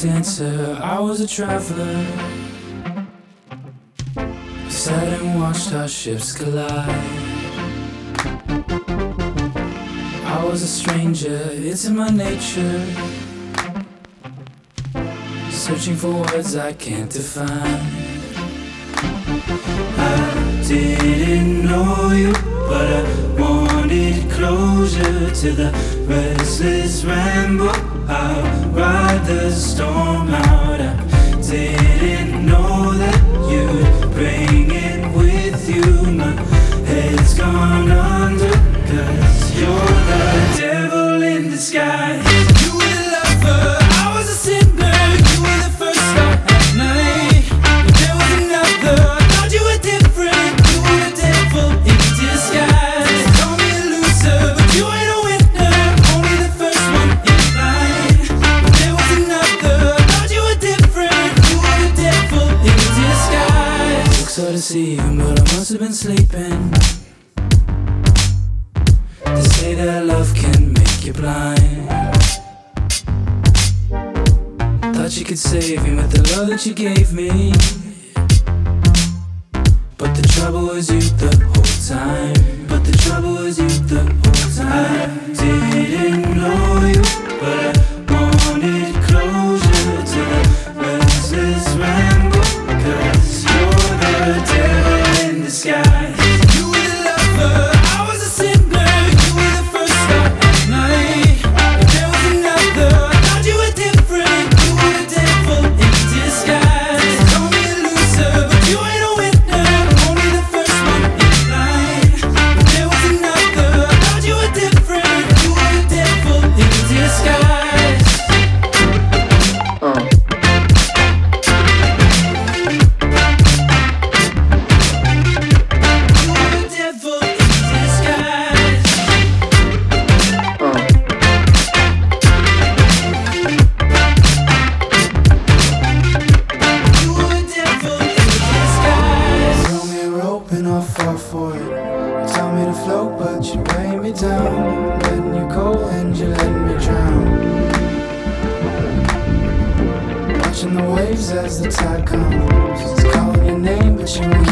dancer, I was a traveler. Sat and watched our ships collide. I was a stranger, it's in my nature. Searching for words I can't define. I didn't know you, but I to the restless ramble. I'll ride the storm out. I didn't deceiving, but I must have been sleeping. They say that love can make you blind. Thought you could save me with the love that you gave me. But the trouble was you the whole time. But the trouble was you the whole time. I didn't know You tell me to float, but you weigh me down. Letting you go and you let me drown. Watching the waves as the tide comes. It's calling your name, but you